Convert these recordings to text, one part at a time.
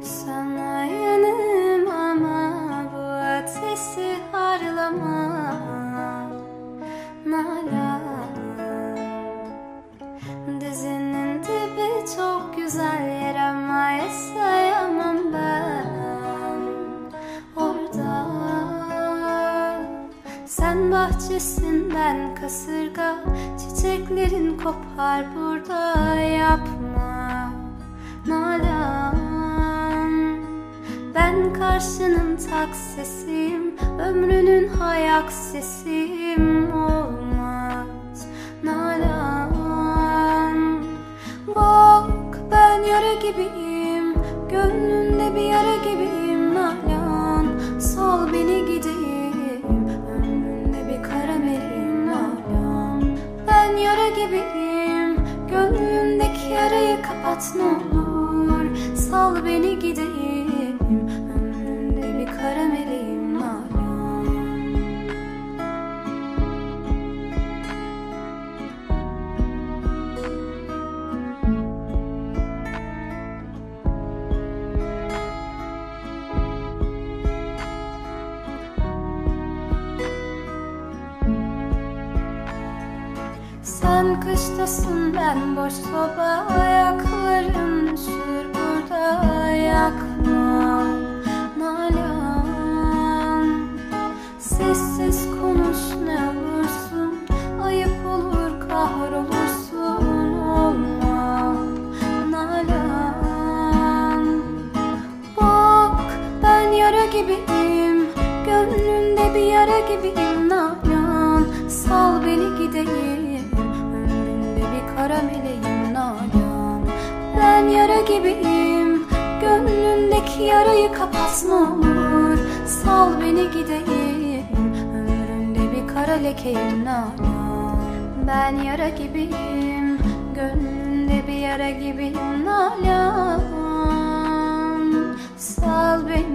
Sana yanım ama bu ateşi harlama. Nalan Dizinin dibi çok güzel yer ama yaşayamam ben. Orada Sen bahçesinden kasırga. Çiçeklerin kopar burada yapma Nalan Ben karşının taksisiyim Ömrünün hayak sesiyim Olmaz. Nalan. Bak ben yara gibiyim Gönlünde bir yara gibiyim. Nalan Sal beni gideyim Ömründe bir kara meleğim Nalan. Ben yara gibiyim Gönlündeki yarayı kapat. Ne Sal beni gideyim Ömründe bir kara meleğim Nalan Sen kıştasın ben boş soba Ayakların Yara gibiyim Nalan Sal beni gideyim. Ömründe bir kara meleğim Nalan. Ben yara gibiyim Gönlündeki yarayı kapat ne olur Sal beni gideyim Ömründe bir kara lekeyim Nalan. Ben yara gibiyim Gönlünde bir yara gibiyim Nalan. Sal beni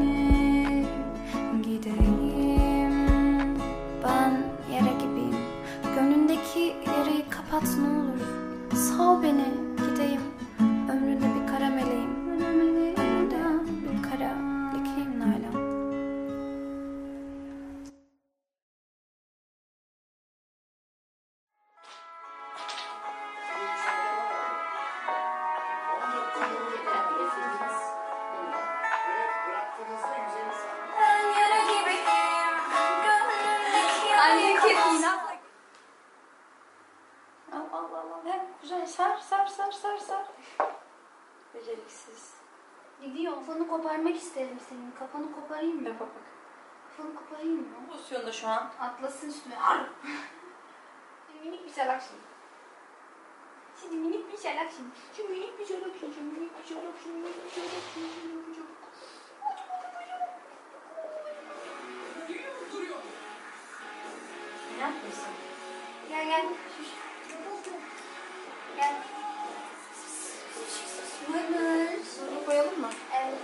Yarayı kapat Al al al. Hep güzel sar sar sar sar sar. Beceriksiz. Gidiyor kafanı koparmak isterim senin. Kafanı koparayım mı? Yap bak. Kafanı koparayım mı? Pozisyonda şu an. Atlasın üstüme. Ar! Şimdi minik bir salak şimdi. Şimdi minik bir salak şimdi. Şimdi minik bir salak şimdi. Şimdi minik bir salak şimdi. Minik bir salak şimdi. Minik bir salak. Ne yapıyorsun? Gel gel. Gel. Mırmır. Bunu koyalım mı? Evet.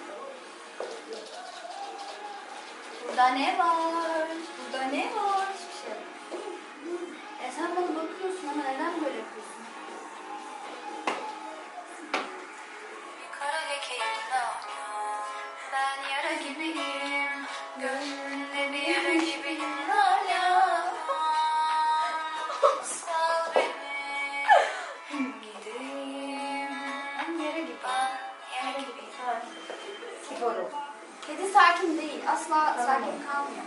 Burada ne var? Burada ne var? Hiçbir şey. E sen bana bakıyorsun ama neden böyle yapıyorsun? Gibiyim Sigara. Kedi sakin değil. Asla sakin kalmıyor.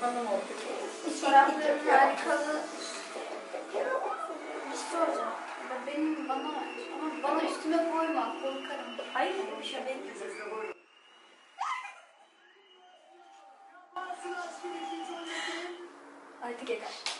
Hanım oldu. Çoraplarım harikalı. Bir şey soracağım. Ben- Benim bana, ama bana üstüme koyma. Korkarım. Hayır bir şey ben Artık yeter.